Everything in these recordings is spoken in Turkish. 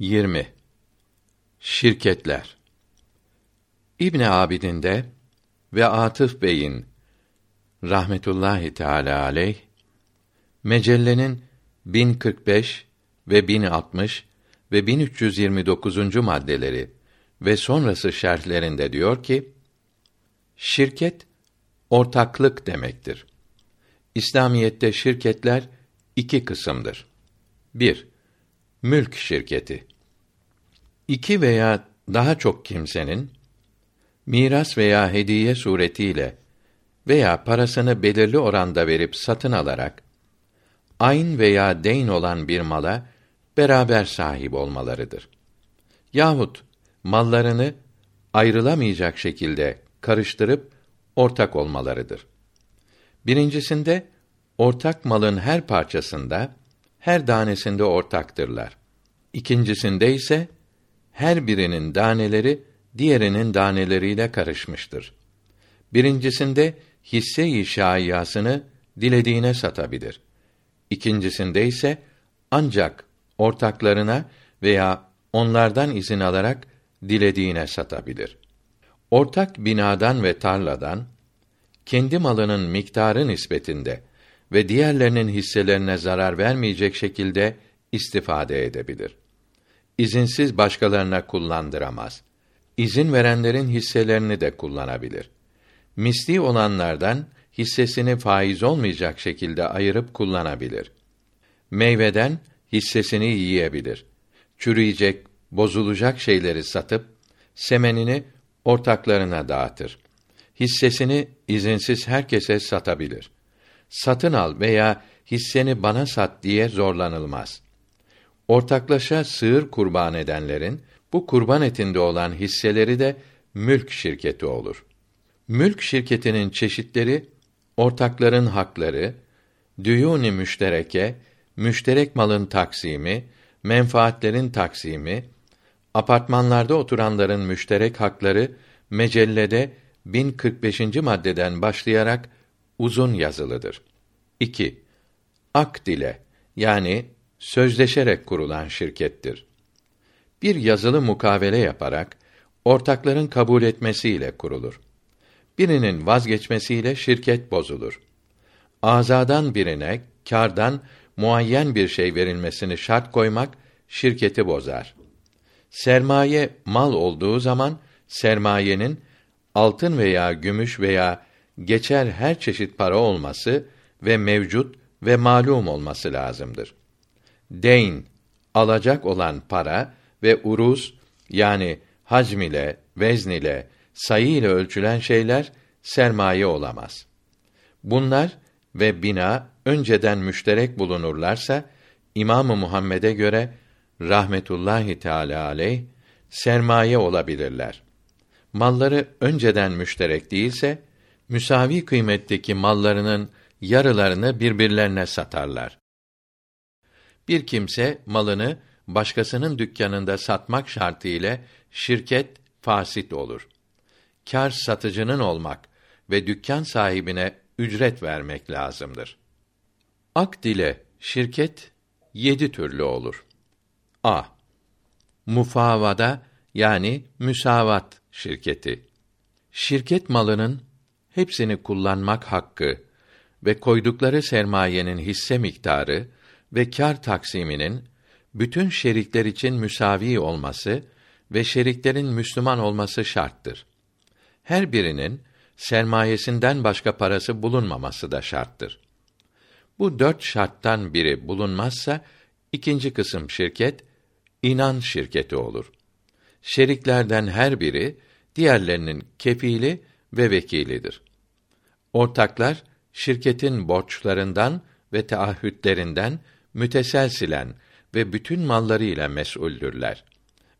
20 Şirketler İbn Abidin'de ve Atıf Bey'in rahmetullahi teala aleyh mecellenin 1045 ve 1060 ve 1329. maddeleri ve sonrası şerhlerinde diyor ki şirket ortaklık demektir. İslamiyette şirketler iki kısımdır. 1. Mülk şirketi. İki veya daha çok kimsenin miras veya hediye suretiyle veya parasını belirli oranda verip satın alarak ayn veya deyn olan bir mala beraber sahip olmalarıdır. Yahut mallarını ayrılamayacak şekilde karıştırıp ortak olmalarıdır. Birincisinde ortak malın her parçasında, her danesinde ortaktırlar. İkincisinde ise her birinin daneleri diğerinin daneleriyle karışmıştır. Birincisinde hisse-i şaiyasını dilediğine satabilir. İkincisinde ise ancak ortaklarına veya onlardan izin alarak dilediğine satabilir. Ortak binadan ve tarladan kendi malının miktarı nispetinde ve diğerlerinin hisselerine zarar vermeyecek şekilde istifade edebilir. İzinsiz başkalarına kullandıramaz. İzin verenlerin hisselerini de kullanabilir. Misli olanlardan hissesini faiz olmayacak şekilde ayırıp kullanabilir. Meyveden hissesini yiyebilir. Çürüyecek, bozulacak şeyleri satıp semenini ortaklarına dağıtır. Hissesini izinsiz herkese satabilir. Satın al veya hisseni bana sat diye zorlanılmaz. Ortaklaşa sığır kurban edenlerin bu kurban etinde olan hisseleri de mülk şirketi olur. Mülk şirketinin çeşitleri ortakların hakları, düyûn-i müştereke, müşterek malın taksimi, menfaatlerin taksimi, apartmanlarda oturanların müşterek hakları mecellede 1045. maddeden başlayarak uzun yazılıdır. 2. Akt ile yani sözleşerek kurulan şirkettir. Bir yazılı mukavele yaparak ortakların kabul etmesiyle kurulur. Birinin vazgeçmesiyle şirket bozulur. Azadan birine kârdan muayyen bir şey verilmesini şart koymak şirketi bozar. Sermaye mal olduğu zaman sermayenin altın veya gümüş veya geçer her çeşit para olması ve mevcut ve malum olması lazımdır. Deyn, alacak olan para ve uruz yani hacm ile, vezn ile, sayı ile ölçülen şeyler sermaye olamaz. Bunlar ve bina önceden müşterek bulunurlarsa İmamı Muhammed'e göre rahmetullahi teala aleyh sermaye olabilirler. Malları önceden müşterek değilse müsavi kıymetteki mallarının yarılarını birbirlerine satarlar. Bir kimse malını başkasının dükkanında satmak şartı ile şirket fasit olur. Kar satıcının olmak ve dükkan sahibine ücret vermek lazımdır. Akd ile şirket yedi türlü olur. A. Mufavada yani müsavat şirketi. Şirket malının hepsini kullanmak hakkı ve koydukları sermayenin hisse miktarı ve kar taksiminin bütün şerikler için müsavi olması ve şeriklerin Müslüman olması şarttır. Her birinin sermayesinden başka parası bulunmaması da şarttır. Bu dört şarttan biri bulunmazsa ikinci kısım şirket inan şirketi olur. Şeriklerden her biri diğerlerinin kefili ve vekilidir. Ortaklar şirketin borçlarından ve taahhütlerinden müteselsilen ve bütün mallarıyla mesuldürler.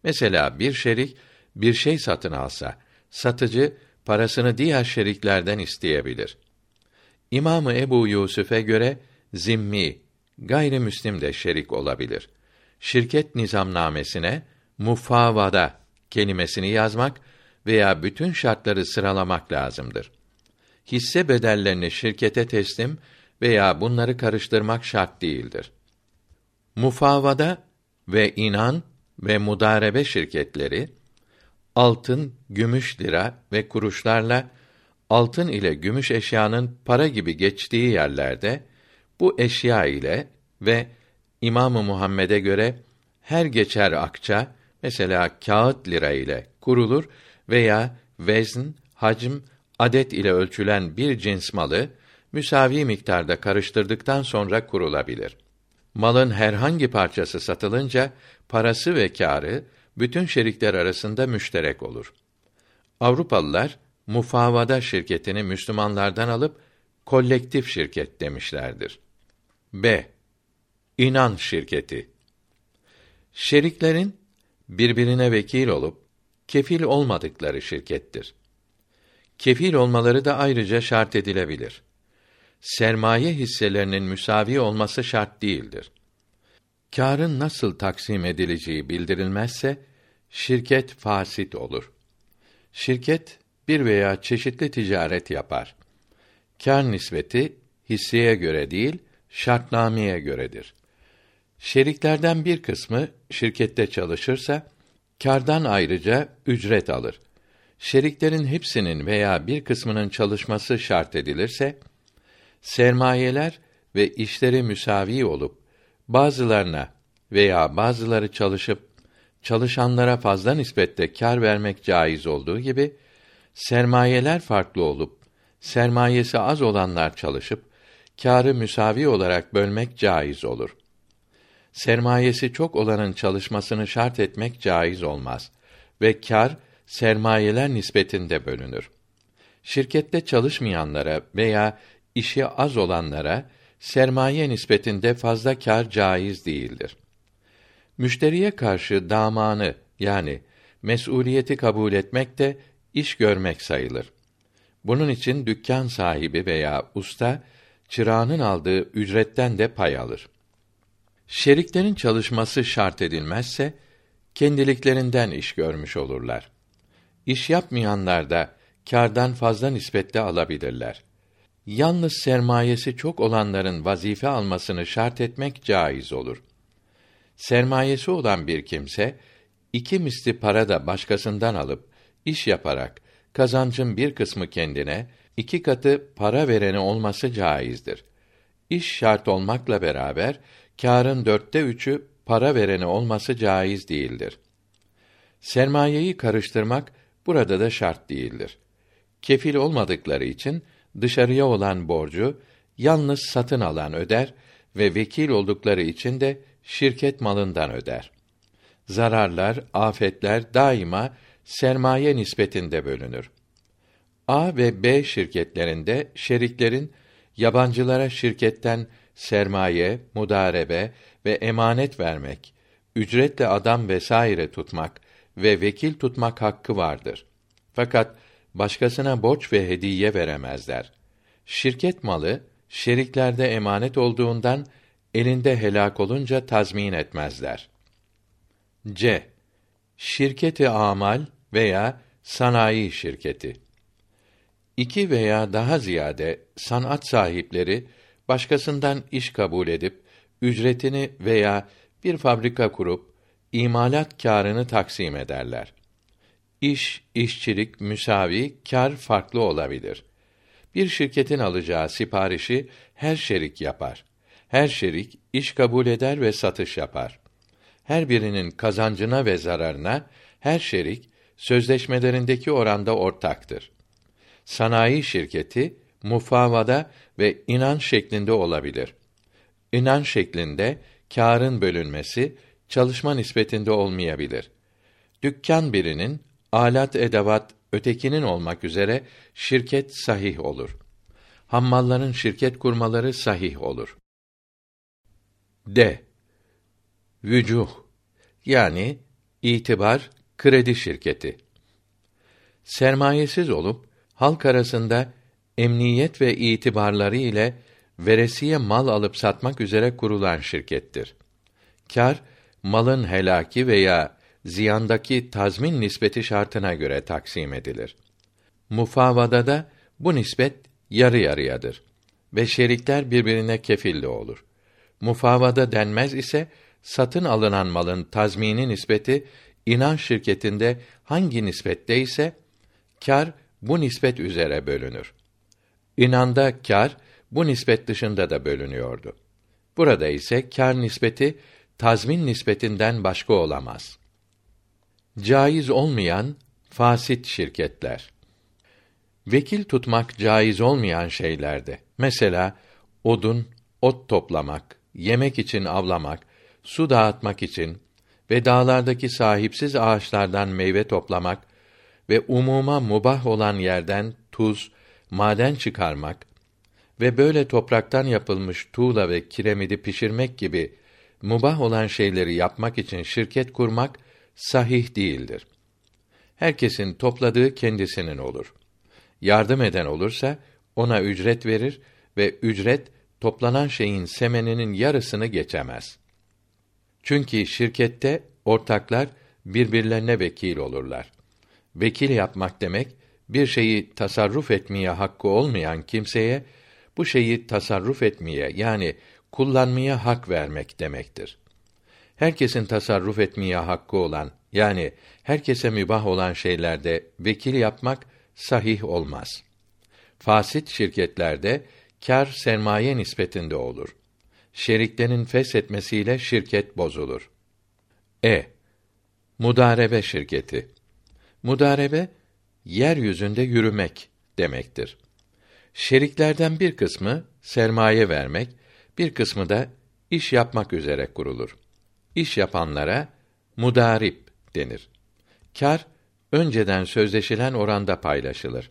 Mesela bir şerik bir şey satın alsa, satıcı parasını diğer şeriklerden isteyebilir. İmamı Ebu Yusuf'e göre zimmi, gayrimüslim de şerik olabilir. Şirket nizamnamesine mufavada kelimesini yazmak veya bütün şartları sıralamak lazımdır. Hisse bedellerini şirkete teslim veya bunları karıştırmak şart değildir. Mufavada ve inan ve mudarebe şirketleri altın, gümüş lira ve kuruşlarla altın ile gümüş eşyanın para gibi geçtiği yerlerde bu eşya ile ve İmamı Muhammed'e göre her geçer akça mesela kağıt lira ile kurulur veya vezn, hacm, adet ile ölçülen bir cins malı müsavi miktarda karıştırdıktan sonra kurulabilir. Malın herhangi parçası satılınca parası ve kârı bütün şerikler arasında müşterek olur. Avrupalılar mufavada şirketini Müslümanlardan alıp kolektif şirket demişlerdir. B. İnan şirketi. Şeriklerin birbirine vekil olup kefil olmadıkları şirkettir. Kefil olmaları da ayrıca şart edilebilir. Sermaye hisselerinin müsavi olması şart değildir. Kârın nasıl taksim edileceği bildirilmezse şirket fasit olur. Şirket bir veya çeşitli ticaret yapar. Kâr nispeti hisseye göre değil, şartnameye göredir. Şeriklerden bir kısmı şirkette çalışırsa kârdan ayrıca ücret alır. Şeriklerin hepsinin veya bir kısmının çalışması şart edilirse sermayeler ve işleri müsavi olup bazılarına veya bazıları çalışıp çalışanlara fazla nispette kar vermek caiz olduğu gibi sermayeler farklı olup sermayesi az olanlar çalışıp kârı müsavi olarak bölmek caiz olur. Sermayesi çok olanın çalışmasını şart etmek caiz olmaz ve kâr sermayeler nispetinde bölünür. Şirkette çalışmayanlara veya işi az olanlara sermaye nispetinde fazla kâr caiz değildir. Müşteriye karşı damanı yani mesuliyeti kabul etmek de iş görmek sayılır. Bunun için dükkan sahibi veya usta çırağının aldığı ücretten de pay alır. Şeriklerin çalışması şart edilmezse kendiliklerinden iş görmüş olurlar. İş yapmayanlar da kârdan fazla nispette alabilirler. Yalnız sermayesi çok olanların vazife almasını şart etmek caiz olur. Sermayesi olan bir kimse iki misli para da başkasından alıp iş yaparak kazancın bir kısmı kendine, iki katı para vereni olması caizdir. İş şart olmakla beraber kârın dörtte üçü para vereni olması caiz değildir. Sermayeyi karıştırmak burada da şart değildir. Kefil olmadıkları için dışarıya olan borcu yalnız satın alan öder ve vekil oldukları için de şirket malından öder. Zararlar, afetler daima sermaye nispetinde bölünür. A ve B şirketlerinde şeriklerin yabancılara şirketten sermaye, mudarebe ve emanet vermek, ücretle adam vesaire tutmak ve vekil tutmak hakkı vardır. Fakat başkasına borç ve hediye veremezler. Şirket malı şeriklerde emanet olduğundan elinde helak olunca tazmin etmezler. C. Şirketi amal veya sanayi şirketi. İki veya daha ziyade sanat sahipleri başkasından iş kabul edip ücretini veya bir fabrika kurup imalat kârını taksim ederler. İş, işçilik müsavi, kar farklı olabilir. Bir şirketin alacağı siparişi her şerik yapar. Her şerik iş kabul eder ve satış yapar. Her birinin kazancına ve zararına her şerik sözleşmelerindeki oranda ortaktır. Sanayi şirketi mufavada ve inan şeklinde olabilir. İnan şeklinde kârın bölünmesi çalışma nispetinde olmayabilir. Dükkan birinin alat edevat ötekinin olmak üzere şirket sahih olur. Hammalların şirket kurmaları sahih olur. D. Vücuh yani itibar kredi şirketi. Sermayesiz olup halk arasında emniyet ve itibarları ile veresiye mal alıp satmak üzere kurulan şirkettir. Kar malın helaki veya ziyandaki tazmin nispeti şartına göre taksim edilir. Mufavada da bu nispet yarı yarıyadır ve şerikler birbirine kefilli olur. Mufavada denmez ise satın alınan malın tazmini nispeti inan şirketinde hangi nispetteyse kar bu nispet üzere bölünür. İnanda kar bu nispet dışında da bölünüyordu. Burada ise kar nispeti tazmin nispetinden başka olamaz. Caiz olmayan fasit şirketler. Vekil tutmak caiz olmayan şeylerde. Mesela odun, ot toplamak, yemek için avlamak, su dağıtmak için ve dağlardaki sahipsiz ağaçlardan meyve toplamak ve umuma mubah olan yerden tuz, maden çıkarmak ve böyle topraktan yapılmış tuğla ve kiremidi pişirmek gibi mubah olan şeyleri yapmak için şirket kurmak sahih değildir. Herkesin topladığı kendisinin olur. Yardım eden olursa ona ücret verir ve ücret toplanan şeyin semeninin yarısını geçemez. Çünkü şirkette ortaklar birbirlerine vekil olurlar. Vekil yapmak demek bir şeyi tasarruf etmeye hakkı olmayan kimseye bu şeyi tasarruf etmeye yani kullanmaya hak vermek demektir. Herkesin tasarruf etmeye hakkı olan yani herkese mübah olan şeylerde vekil yapmak sahih olmaz. Fasit şirketlerde kar sermaye nispetinde olur. Şeriklerin feshetmesiyle şirket bozulur. E. Mudarebe şirketi. Mudarebe yeryüzünde yürümek demektir. Şeriklerden bir kısmı sermaye vermek, bir kısmı da iş yapmak üzere kurulur. İş yapanlara mudarip denir. Kar önceden sözleşilen oranda paylaşılır.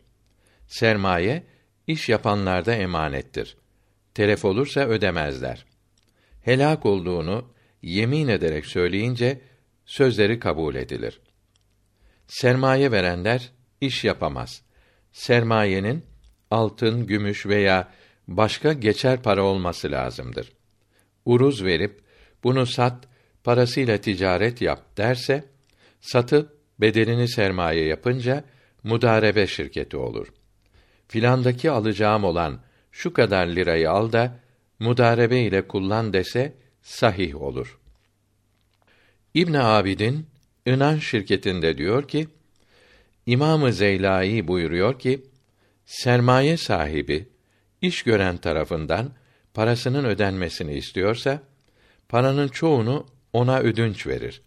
Sermaye iş yapanlarda emanettir. Telef olursa ödemezler. Helak olduğunu yemin ederek söyleyince sözleri kabul edilir. Sermaye verenler iş yapamaz. Sermayenin altın, gümüş veya başka geçer para olması lazımdır. Uruz verip bunu sat, parasıyla ticaret yap derse satıp bedelini sermaye yapınca mudarebe şirketi olur. Filandaki alacağım olan şu kadar lirayı al da mudarebe ile kullan dese sahih olur. İbn Abidin İnan şirketinde diyor ki İmamı Zeylai buyuruyor ki sermaye sahibi iş gören tarafından parasının ödenmesini istiyorsa paranın çoğunu ona ödünç verir.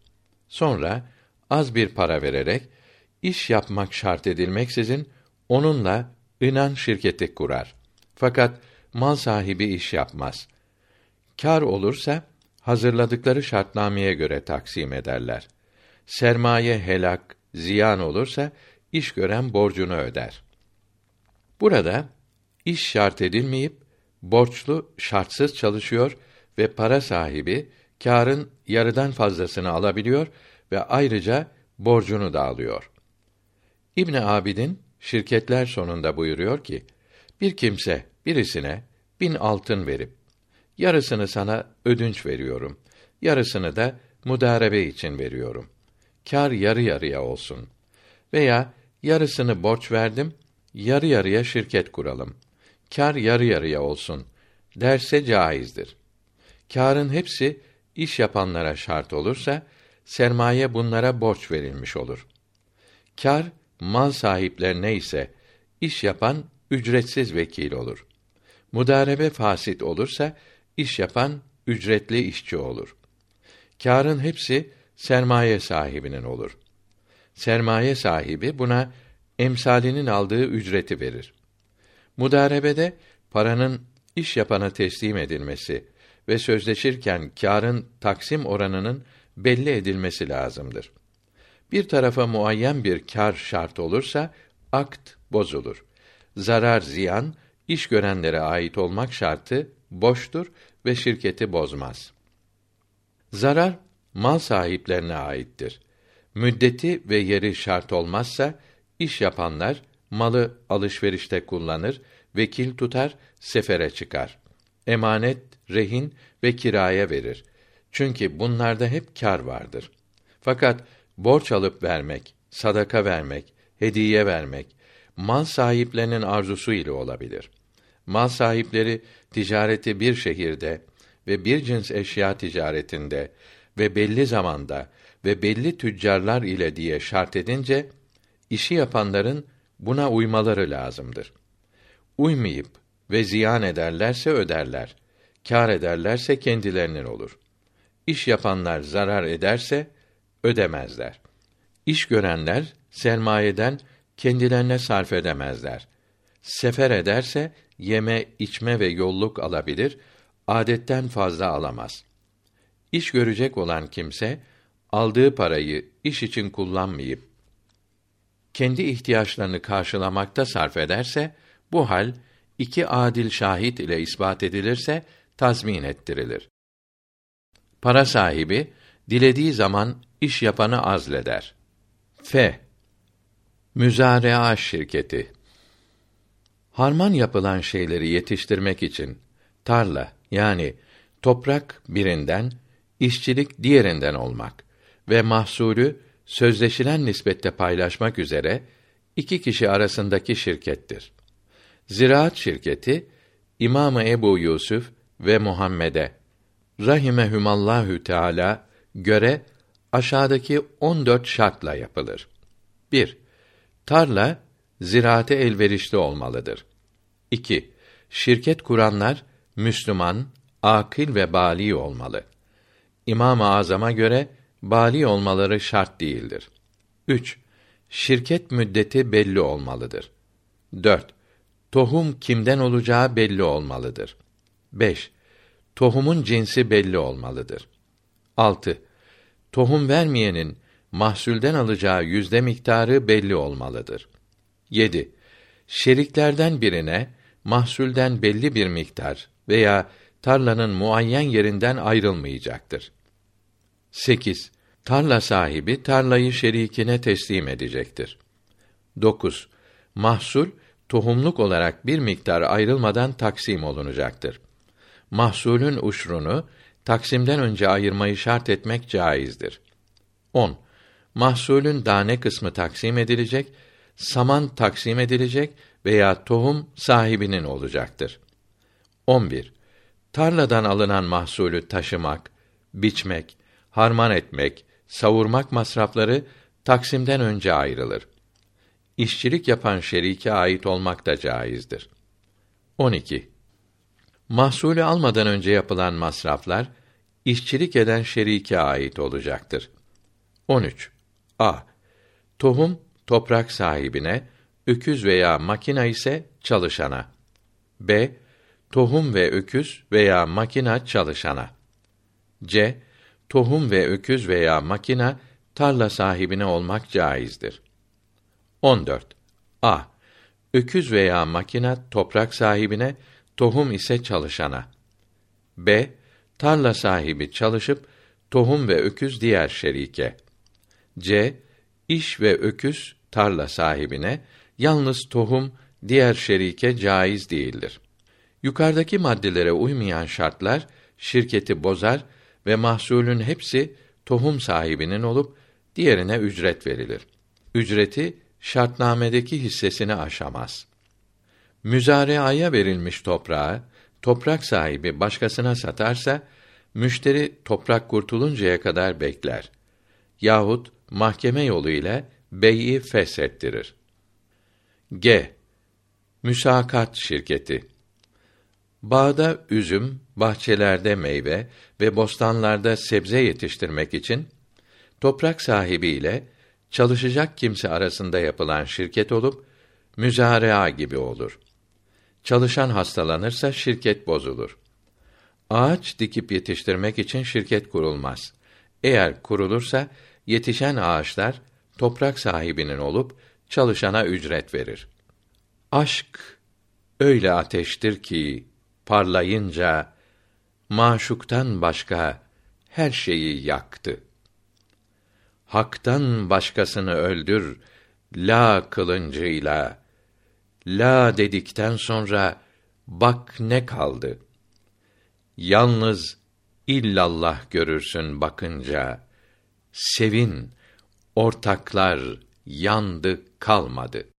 Sonra az bir para vererek iş yapmak şart edilmeksizin onunla inan şirketi kurar. Fakat mal sahibi iş yapmaz. Kar olursa hazırladıkları şartnameye göre taksim ederler. Sermaye helak, ziyan olursa iş gören borcunu öder. Burada iş şart edilmeyip borçlu şartsız çalışıyor ve para sahibi kârın yarıdan fazlasını alabiliyor ve ayrıca borcunu da alıyor. İbn Abidin şirketler sonunda buyuruyor ki bir kimse birisine bin altın verip yarısını sana ödünç veriyorum. Yarısını da mudarebe için veriyorum. Kar yarı yarıya olsun. Veya yarısını borç verdim, yarı yarıya şirket kuralım. Kar yarı yarıya olsun derse caizdir. Kârın hepsi iş yapanlara şart olursa sermaye bunlara borç verilmiş olur. Kar mal sahiplerine ise iş yapan ücretsiz vekil olur. Mudarebe fasit olursa iş yapan ücretli işçi olur. Kârın hepsi sermaye sahibinin olur. Sermaye sahibi buna emsalinin aldığı ücreti verir. Mudarebede paranın iş yapana teslim edilmesi ve sözleşirken kârın taksim oranının belli edilmesi lazımdır. Bir tarafa muayyen bir kar şart olursa akt bozulur. Zarar ziyan iş görenlere ait olmak şartı boştur ve şirketi bozmaz. Zarar mal sahiplerine aittir. Müddeti ve yeri şart olmazsa iş yapanlar malı alışverişte kullanır, vekil tutar, sefere çıkar. Emanet, rehin ve kiraya verir. Çünkü bunlarda hep kar vardır. Fakat borç alıp vermek, sadaka vermek, hediye vermek mal sahiplerinin arzusu ile olabilir. Mal sahipleri ticareti bir şehirde ve bir cins eşya ticaretinde ve belli zamanda ve belli tüccarlar ile diye şart edince işi yapanların buna uymaları lazımdır. Uymayıp ve ziyan ederlerse öderler. Kâr ederlerse kendilerinin olur. İş yapanlar zarar ederse ödemezler. İş görenler sermayeden kendilerine sarf edemezler. Sefer ederse yeme, içme ve yolluk alabilir, adetten fazla alamaz. İş görecek olan kimse aldığı parayı iş için kullanmayıp kendi ihtiyaçlarını karşılamakta sarf ederse bu hal iki adil şahit ile ispat edilirse tazmin ettirilir. Para sahibi dilediği zaman iş yapanı azleder. F. Müzarea şirketi Harman yapılan şeyleri yetiştirmek için tarla yani toprak birinden, işçilik diğerinden olmak ve mahsulü sözleşilen nispette paylaşmak üzere iki kişi arasındaki şirkettir. Ziraat şirketi İmamı Ebu Yusuf ve Muhammed'e rahimehumallahü teala göre aşağıdaki 14 şartla yapılır. 1. Tarla ziraate elverişli olmalıdır. 2. Şirket kuranlar Müslüman, akil ve bali olmalı. İmam-ı Azam'a göre bali olmaları şart değildir. 3. Şirket müddeti belli olmalıdır. 4. Tohum kimden olacağı belli olmalıdır. 5. Tohumun cinsi belli olmalıdır. 6. Tohum vermeyenin mahsulden alacağı yüzde miktarı belli olmalıdır. 7. Şeriklerden birine mahsulden belli bir miktar veya tarlanın muayyen yerinden ayrılmayacaktır. 8. Tarla sahibi tarlayı şerikine teslim edecektir. 9. Mahsul tohumluk olarak bir miktar ayrılmadan taksim olunacaktır. Mahsulün uşrunu taksimden önce ayırmayı şart etmek caizdir. 10. Mahsulün tane kısmı taksim edilecek, saman taksim edilecek veya tohum sahibinin olacaktır. 11. Tarladan alınan mahsulü taşımak, biçmek, harman etmek, savurmak masrafları taksimden önce ayrılır. İşçilik yapan şerike ait olmak da caizdir. 12. Mahsulü almadan önce yapılan masraflar işçilik eden şerike ait olacaktır. 13. A. Tohum toprak sahibine, öküz veya makina ise çalışana. B. Tohum ve öküz veya makina çalışana. C. Tohum ve öküz veya makina tarla sahibine olmak caizdir. 14. A. Öküz veya makina toprak sahibine, tohum ise çalışana. B. Tarla sahibi çalışıp tohum ve öküz diğer şerike. C. İş ve öküz tarla sahibine, yalnız tohum diğer şerike caiz değildir. Yukarıdaki maddelere uymayan şartlar şirketi bozar ve mahsulün hepsi tohum sahibinin olup diğerine ücret verilir. Ücreti şartnamedeki hissesini aşamaz. Müzareaya verilmiş toprağı toprak sahibi başkasına satarsa müşteri toprak kurtuluncaya kadar bekler. Yahut mahkeme yolu ile bey'i feshettirir. G. Müsakat şirketi Bağda üzüm, bahçelerde meyve ve bostanlarda sebze yetiştirmek için toprak sahibi ile çalışacak kimse arasında yapılan şirket olup müzarea gibi olur. Çalışan hastalanırsa şirket bozulur. Ağaç dikip yetiştirmek için şirket kurulmaz. Eğer kurulursa yetişen ağaçlar toprak sahibinin olup çalışana ücret verir. Aşk öyle ateştir ki parlayınca maşuktan başka her şeyi yaktı. Hak'tan başkasını öldür la kılıncıyla. La dedikten sonra bak ne kaldı. Yalnız illallah görürsün bakınca. Sevin, ortaklar yandı kalmadı.''